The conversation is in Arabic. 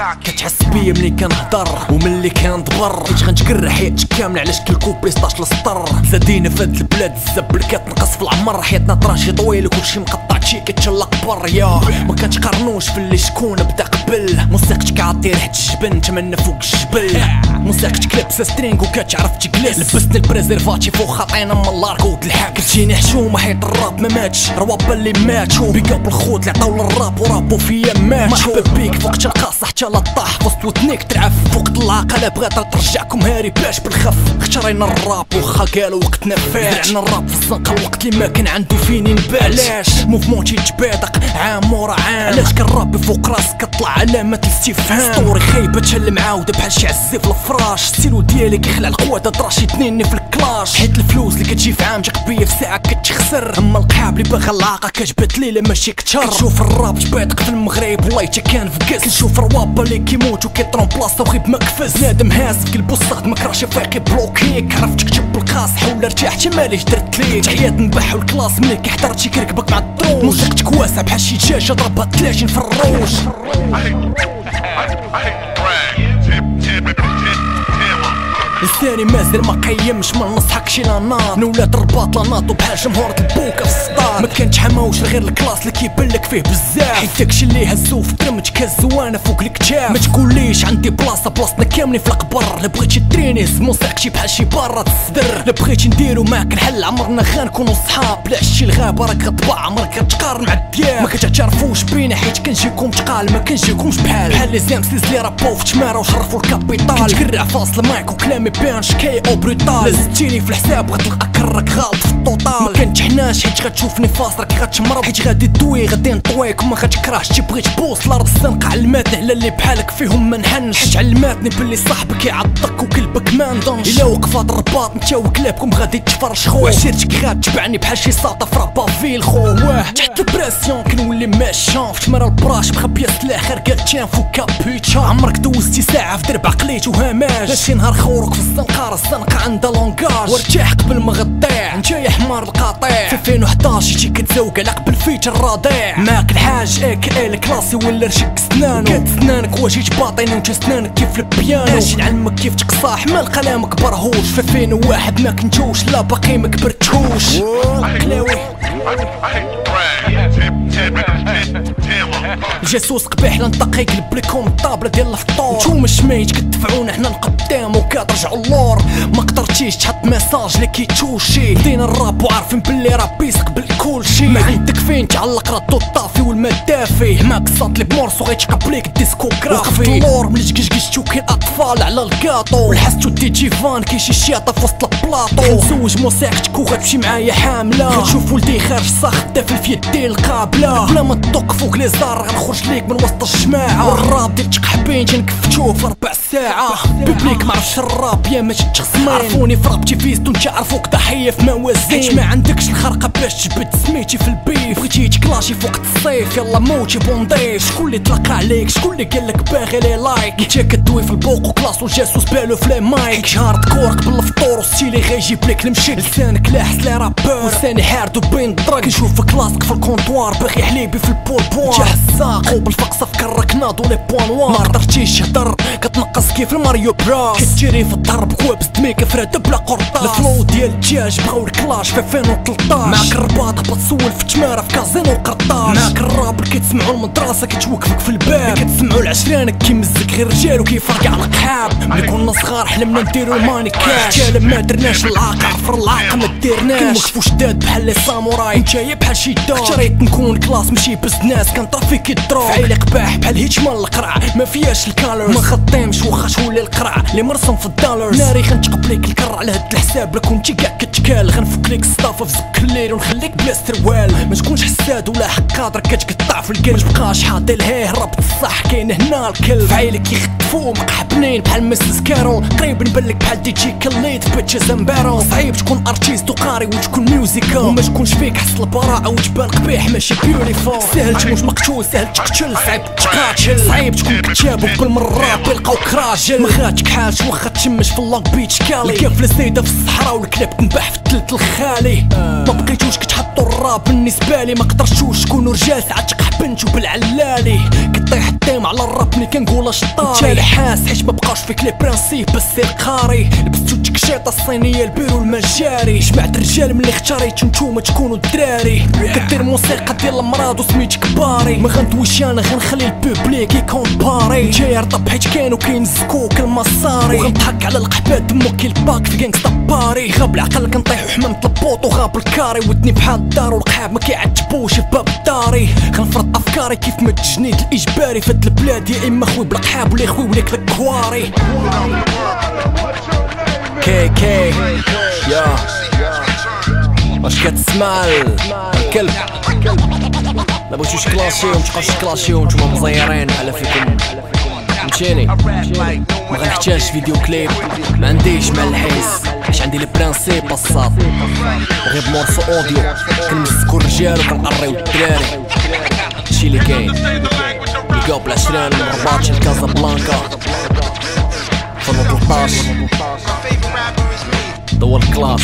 كتحس بيا ملي كنهضر وملي كندبر حيت غنتكرر حياتك كاملة علاش كل كوبلي 16 لسطر زادينا فهاد البلاد الزبل كتنقص في العمر. حياتنا طراشي طويل وكلشي مقطع شي كتشلق بر. يا ما كنتقارنوش في اللي شكون بدا قبل. موسيقتك عاطي ريحة الجبن تمنى فوق الجبل. موسيقتك لابسة سترينغ وكتعرف تجلس. لبسني البريزيرفاتيف وخاطينا من الاركود الحاك جيني حشومة حيت الراب ما ماتش. رواب اللي ماتشو بيك اب الخوت اللي عطاو للراب ورابو فيا ماتشو مرحبا بيك فوق تلقاص حتى لا طاح وسط ودنيك تلعب فوق العقلة بغات ترجعكم هاري باش بالخف. اختارينا الراب وخا قالوا وقتنا فات درعنا الراب في الزنقة الوقت اللي ما كان عنده فين ينبات. علاش؟ موفمون تيتبادق عام ورا عام. علاش؟ كنرابي فوق راسك كطلع علامة الاستفهام ستوري خايبة تشل معاودة بحال شي عزيف الفراش. ستيلو ديالي كيخلع القوة دراشي تنيني في الكلاش. حيت الفلوس اللي كتجي في عام جاك بيا في ساعة كتخسر. أما القحاب اللي باغا العاقة كتبات ليلة ماشي كتر. كتشوف الراب تبادق في المغرب والله تا كان في قاس كنشوف روابا اللي كيموتو كيطرون بلاصة وغيب مكفز. نادم هاز في قلبو الصغد مكراشي فايقي بلوكيك عرفت تكتب بالقاص حول ارتحت ماليش درت ليك. تحيات نباح والكلاس ملي كيحضر شي كركبك مع الدروج موسيقتك واسع بحال شي دجاجة ضربها 30 في الروج لساني مازال ما قيمش ما نصحكش لا ناط نولاد الرباط لا ناطو بحال جمهورة البوكا في السطار ما كانش حماوش غير الكلاس اللي كيبان لك فيه بزاف. حيت داكشي اللي هزو في درمج كالزوانة فوق الكتاب. ما تقوليش عندي بلاصة بلاصتنا كاملين في القبر. لا بغيتي ترينيز موسيقتي بحال شي برا تصدر لا بغيتي نديرو معاك الحل عمرنا غنكونو صحاب. لا عشتي الغابة راك غطبع عمرك كتقارن مع الدياب ما كتعترفوش بينا حيت كنجيكم تقال ما كنجيكمش بحال بحال لي زامسيز اللي رابو في تمارا وشرفو الكابيتال. كنتكرع فاصل مايك وكلامي بان شكاي أو بريطال. لازتيني في الحساب غتلقى كرك غلط في الطوطال ما كنتحناش حيت غتشوفني فاصلك غتمرض حيت غادي دوي غادي نطويك وما غتكرهش. تبغي تبوس الأرض الزنقة علماتني على اللي بحالك فيهم ما نحنش حيت علماتني باللي صاحبك يعضك وكلبك ما نضنش. إلا وقفات الرباط انت وكلابكم غادي تفرشخو وعشيرتك غاتبعني بحال شي ساطة في رابافيل خو واه تحت البراسيون كنولي ماشون في تمارا البراش مخبية سلاح خارقة تشان فوق كابيتشا عمرك دوزتي ساعة في درب عقليت وهماش شي نهار خورك في الزنقة الزنقة عندها لونكاج وارتاح قبل ما غطيع انت يا حمار القاطع. في 2011 جيتي كتزوق على قبل فيت الرضيع معاك الحاج اك ال كلاسي ولا رشك سنانو. كات سنانك واجيت باطيني وانت سنانك كيف البيانو. اش نعلمك كيف تقصاح. مال قلامك برهوش. في 2001 ما كنتوش لا باقي ما كبرتوش كلاوي جاسوس قبيح لنطقي قلب لكم الطابلة ديال الفطور. نتوما شميت كتدفعونا حنا لقدام وكترجعوا اللور. ما قدرتيش تحط ميساج اللي كيتشوشي بدينا الراب وعارفين باللي راب يسقبل كلشي ما عندك فين تعلق ردو الطافي والمدافي. معاك صات لي بمورسو غيتقبليك الديسكوغرافي. وقفت اللور ملي تقشقشتو كاين أطفال على الكاطو. والحستو دي جي فان كاين شي شياطة في وسط البلاطو. كنزوج موسيقتك وغتمشي معايا حاملة. كتشوف ولدي خارج صاخ في يدي القابلة. بلا ما تدق فوق لي زار غنخرج ليك من وسط الجماعة والراب ديال تقحبين تنكفتوه في ربع ساعة. بيبليك معرفش الراب يا ما تتخصمين عرفوني في رابتي فيست وانت عرفوك ضحية في موازين. حيت ما عندكش الخرقة باش تجبد سميتي في البيف. بغيتي تكلاشي فوق الصيف. يلا موتي بونضيف شكون اللي تلقى عليك؟ شكون اللي قالك باغي لي لايك؟ انت كدوي في البوق وكلاس والجاسوس بالو في لي مايك. هارد كور قبل الفطور وستيلي غيجيب لك المشي لسانك لاحس لي رابور. لساني حارد وبين الدرك كنشوفك لاصق في الكونتوار. باغي حليبي في البول بوان جاه الساق. وبالفقصة في كرك ناضو لي بوان نوار ما قدرتيش تهدر. كتنقص كيف الماريو براس. كتجري في الضرب كوابس دميك فرادة بلا قرطاس. الفلو ديال الدجاج بغاو الكلاش في 2013 معاك الرباط بتسول في تمارة في معاك الراب اللي كتسمعو المدرسة كتوقفك في الباب. كتسمعو العشرانك كيمزك غير رجال وكيفرقع القحاب ملي كنا صغار حلمنا نديرو الماني كاش. حتى ما درناش العاق عفر العاق ما ديرناش. كنوقفو شداد بحال لي ساموراي. نتايا بحال شي دار. شريت نكون كلاس ماشي بزناس كنطفي كي الدروب عيلي قباح بحال هيتشمان القرع. ما فياش الكالرز. ما خطيمش واخا شولي القرع. اللي مرسم في الدولارز ناري غنتقبليك الكر على هاد الحساب لك كنتي كاع كتكال. غنفك ليك الصافة في زك الليل ونخليك بلا سروال ما تكونش حساد ولا حقادر كتقطع في تبقاش حاضي لهيه ربط الصح. كاين هنا الكل عيلك يخطفو مقحبنين. بحال مسز كارول قريب نبلك بحال دي جي كليت. بيتشز امبارو صعيب تكون ارتيست وقاري وتكون ميوزيكال وما تكونش فيك حس البراءة وتبان قبيح ماشي بيوريفول سهل تموت مقتول سهل تقتل. صعيب تقاتل صعيب تكون كتاب وكل مرة بيلقاوك راجل ما غاتك حاج واخا تشمش في اللونج بيتش كالي. الكافلة زايدة في الصحراء والكلاب تنباح في التلت الخالي. ما بقيتوش كتحطوا الراب بالنسبة لي ما قدرتوش تكونوا رجال. ساعات تقحبنتو بالعلالي كطيح الطيم على الراب ملي كنقول شطاري انت حاس حيت مبقاوش فيك لي برانسيب بس سير قاري. لبستو تكشيطة الصينية البيرو المجاري. جمعت الرجال ملي اختاريتو نتوما تكونوا الدراري كدير موسيقى ديال المرض وسميتك باري ما غندويش أنا غنخلي البوبليك يكومباري جاي رطب حيت كانوا كينزكوك المصاري. وغنضحك على القحبات دمو كيلباك في كينغستا باري غاب العقل كنطيح حمام البوط وغاب الكاري. ودني بحال الدار والقحاب ما كيعجبوش في باب داري. غنفرط أفكاري كيف ما التجنيد الإجباري فهاد البلاد يا إما خوي بالقحاب ولا خوي وليك الكواري كي كي. يا. واش كتسمع الكلب. ما بغيتوش كلاشيو متبقاوش كلاشيو نتوما مزيرين على فيكم. فهمتيني؟ ما غنحتاج vidéo clip. ما عنديش مع الحيس حيت عندي les principes بساط. غير ب morceau audio. كنمسكو الرجال وكنقريو الدراري. اللي كاين. ليكو بالعشرين من الرباط لكازابلانكا 2013 دور كلاس